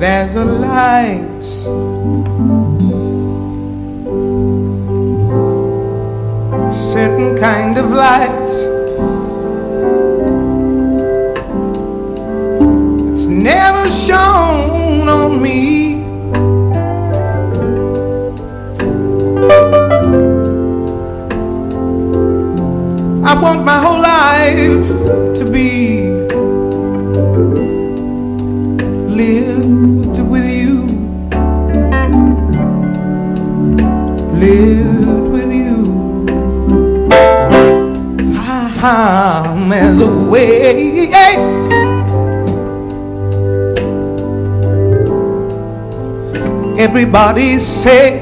of light Certain kind of light. It's never shone on me. I want my There's a way. Everybody say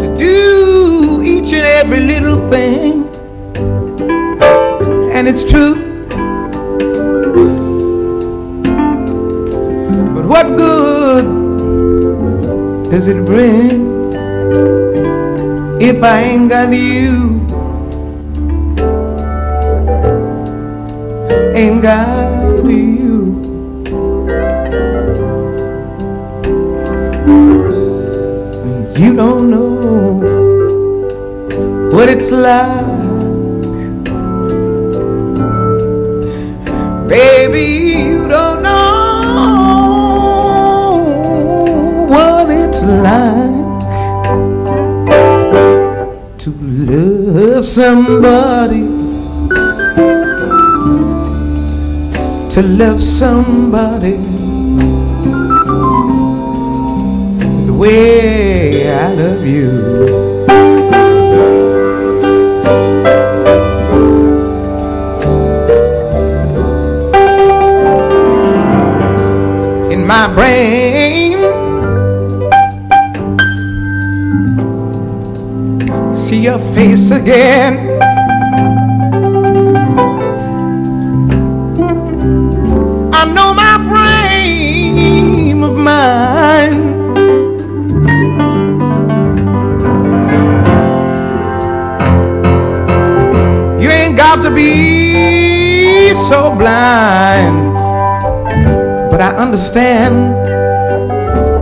to do each and every little thing, and it's true. But what good does it bring if I ain't got you? Ain't got you. You don't know what it's like. Baby, you don't know what it's like love somebody. To love somebody the way I love you. in my brain. Your face again. I know my frame of mind. You ain't got to be so blind. But I understand,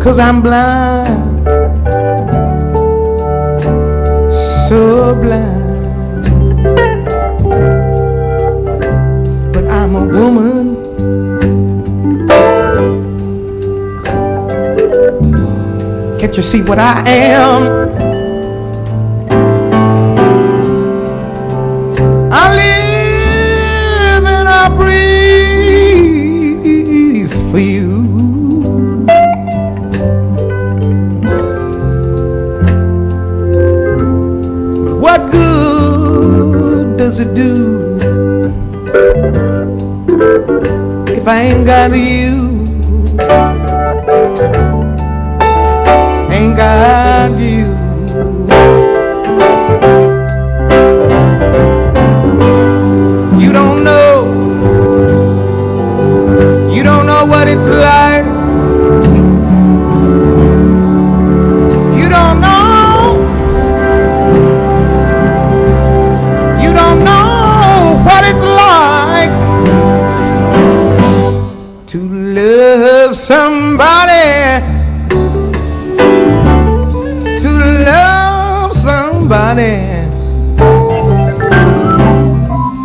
cause I'm blind. So blind. But I'm a woman. Can't you see what I am? It do if I ain't got you? Love somebody. To love somebody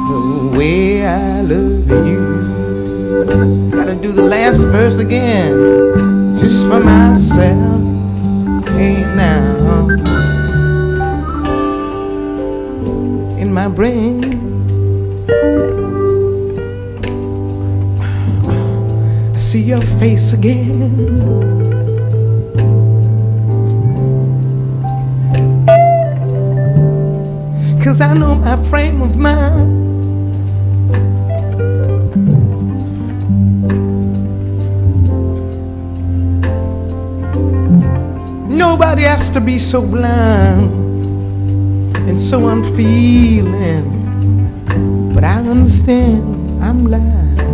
the way I love you. Gotta do the last verse again, just for myself. Hey now, in my brain. Your face again. Cause I know my frame of mind. Nobody has to be so blind and so unfeeling. But I understand I'm blind.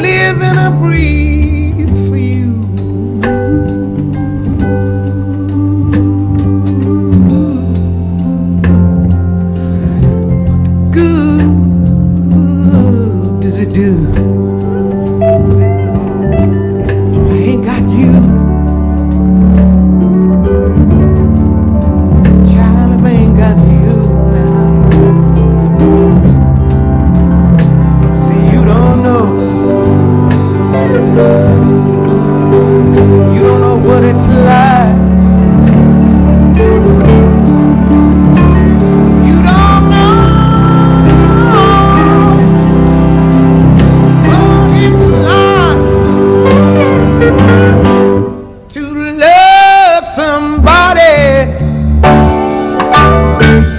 live and I breathe for you. Good, good does it do? Thank you.